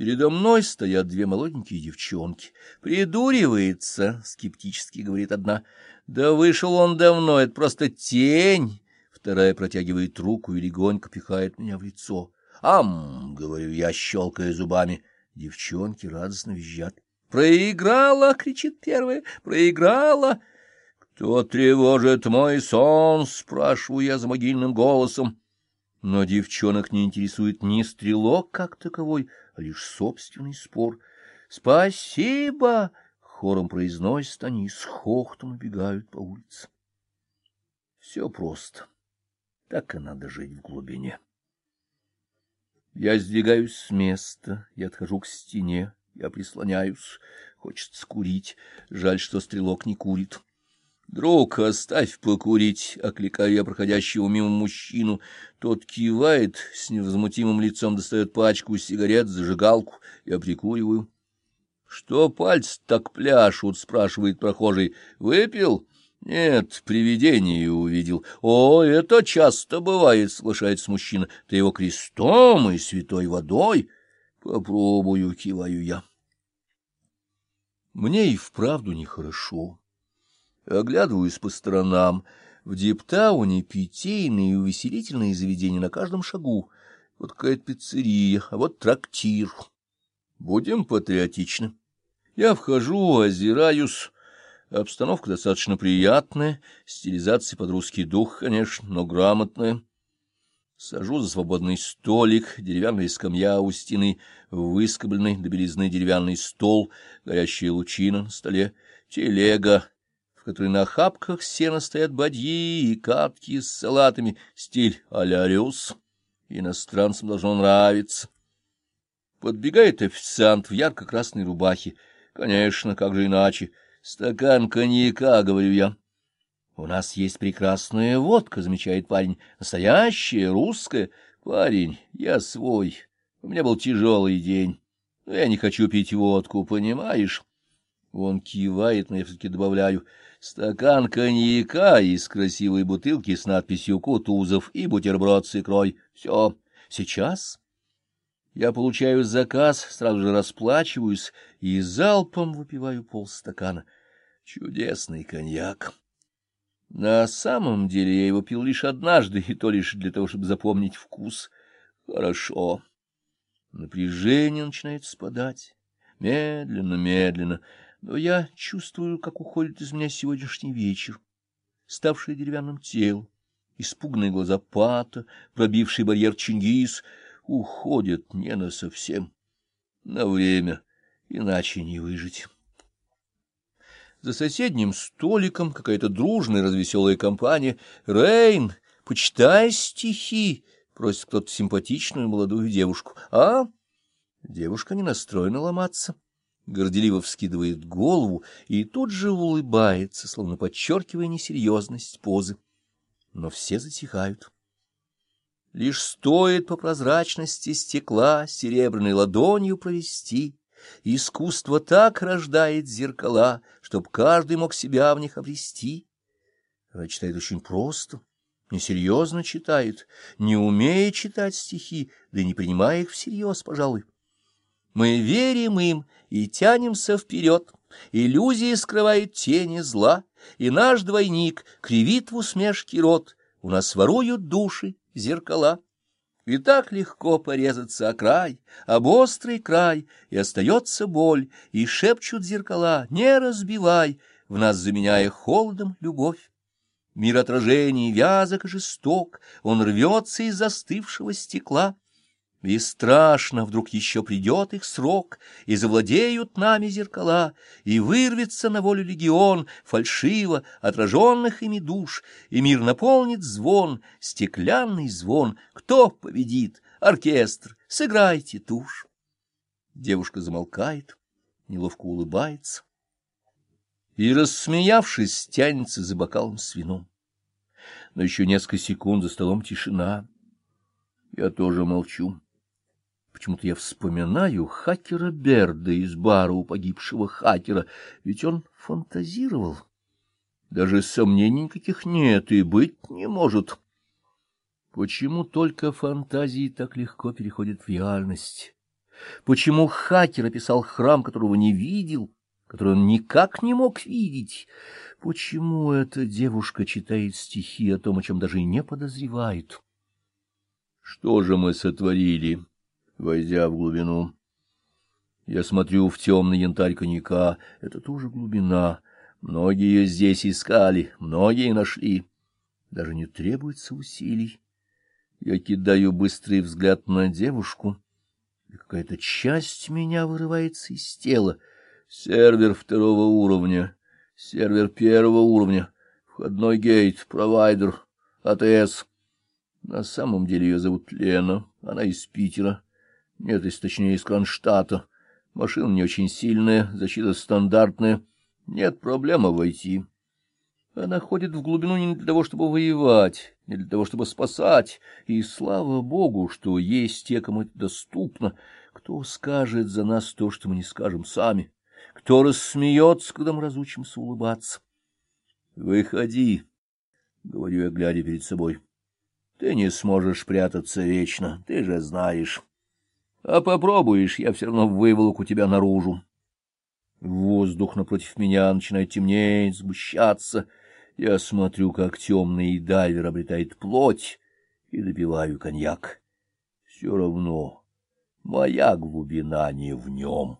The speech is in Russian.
Передо мной стоят две молоденькие девчонки. «Придуривается», — скептически говорит одна. «Да вышел он давно, это просто тень». Вторая протягивает руку и легонько пихает меня в лицо. «Ам!» — говорю я, щелкая зубами. Девчонки радостно визжат. «Проиграла!» — кричит первая. «Проиграла!» «Кто тревожит мой сон?» — спрашиваю я за могильным голосом. Но девчонок не интересует ни стрелок как таковой, а лишь собственный спор. «Спасибо!» — хором произносят они и с хохтом убегают по улице. Все просто. Так и надо жить в глубине. Я сдвигаюсь с места, я отхожу к стене, я прислоняюсь. Хочется курить. Жаль, что стрелок не курит. «Друг, оставь покурить!» — окликаю я проходящего мимо мужчину. Тот кивает, с невозмутимым лицом достает пачку сигарет, зажигалку. Я прикуриваю. «Что пальцы так пляшут?» — спрашивает прохожий. «Выпил?» «Нет, привидение увидел». «О, это часто бывает», — соглашается мужчина. «Ты его крестом и святой водой?» «Попробую», — киваю я. Мне и вправду нехорошо. Оглядываюсь по сторонам. В Диптауне питейные и увеселительные заведения на каждом шагу. Вот какая-то пиццерия, а вот трактир. Будем патриотичны. Я вхожу, озираюсь. Обстановка достаточно приятная, стилизация под русский дух, конечно, но грамотная. Сажу за свободный столик, деревянная скамья у стены, выскобленный до белизны деревянный стол, горящая лучина на столе, телега, в которой на хапках сена стоят бадьи и катки с салатами, стиль а-ля. Иностранцам должно нравиться. Подбегает официант в ярко-красной рубахе. Конечно, как же иначе. Стакан коньяка, говорю я. У нас есть прекрасная водка, замечает парень. Настоящая, русская. Парень, я свой. У меня был тяжелый день. Но я не хочу пить водку, понимаешь? Он кивает, но я все-таки добавляю. Стакан коньяка из красивой бутылки с надписью «Кутузов» и бутерброд с икрой. Все. Сейчас я получаю заказ, сразу же расплачиваюсь и залпом выпиваю полстакана. Чудесный коньяк. На самом деле я его пил лишь однажды, и то лишь для того, чтобы запомнить вкус. Хорошо. Напряжение начинает спадать. Медленно, медленно но я чувствую, как уходит из меня сегодняшний вечер, ставший деревянным телом, испуганные глаза Пата, пробивший барьер Чингис, уходят не на совсем, на время, иначе не выжить. За соседним столиком какая-то дружная развеселая компания. «Рейн, почитай стихи!» — просит кто-то симпатичную молодую девушку. «А?» Девушка не настроена ломаться горделиво вскидывает голову и тут же улыбается, словно подчеркивая несерьезность позы. Но все затихают. Лишь стоит по прозрачности стекла серебряной ладонью провести, искусство так рождает зеркала, чтоб каждый мог себя в них обрести. Она читает очень просто, несерьезно читает, не умея читать стихи, да и не принимая их всерьез, пожалуй. Мы верим им и тянемся вперед. Иллюзии скрывает тени зла, и наш двойник кривит в усмешке рот. У нас воруют души, зеркала. И так легко порезаться о край, об острый край, и остается боль, и шепчут зеркала, не разбивай, в нас заменяя холодом любовь. Мир отражений вязок и жесток, он рвется из застывшего стекла. И страшно, вдруг еще придет их срок, и завладеют нами зеркала, и вырвется на волю легион фальшиво отраженных ими душ, и мир наполнит звон, стеклянный звон. Кто победит? Оркестр, сыграйте тушь. Девушка замолкает, неловко улыбается и, рассмеявшись, тянется за бокалом с вином. Но еще несколько секунд за столом тишина. Я тоже молчу. Почему-то я вспоминаю хакера Берда из бара у погибшего хакера, ведь он фантазировал. Даже сомнений никаких нет и быть не может. Почему только фантазии так легко переходят в реальность? Почему хакер описал храм, которого не видел, который он никак не мог видеть? Почему эта девушка читает стихи о том, о чем даже и не подозревает? Что же мы сотворили, войдя в глубину? Я смотрю в темный янтарь коньяка. Это тоже глубина. Многие здесь искали, многие нашли. Даже не требуется усилий. Я кидаю быстрый взгляд на девушку, и какая-то часть меня вырывается из тела. Сервер второго уровня, сервер первого уровня, входной гейт, провайдер, АТС. На самом деле ее зовут Лена, она из Питера. Нет, если точнее, из Кронштадта. Машина не очень сильная, защита стандартная. Нет проблемы войти. Она ходит в глубину не для того, чтобы воевать, не для того, чтобы спасать. И слава богу, что есть те, кому это доступно. Кто скажет за нас то, что мы не скажем сами? Кто рассмеется, когда мы разучимся улыбаться? — Выходи, — говорю я, глядя перед собой. — Ты не сможешь прятаться вечно, ты же знаешь. А попробуешь, я все равно выволоку тебя наружу. Воздух напротив меня начинает темнеть, сгущаться. Я смотрю, как темный дайвер обретает плоть, и допиваю коньяк. Все равно моя глубина не в нем.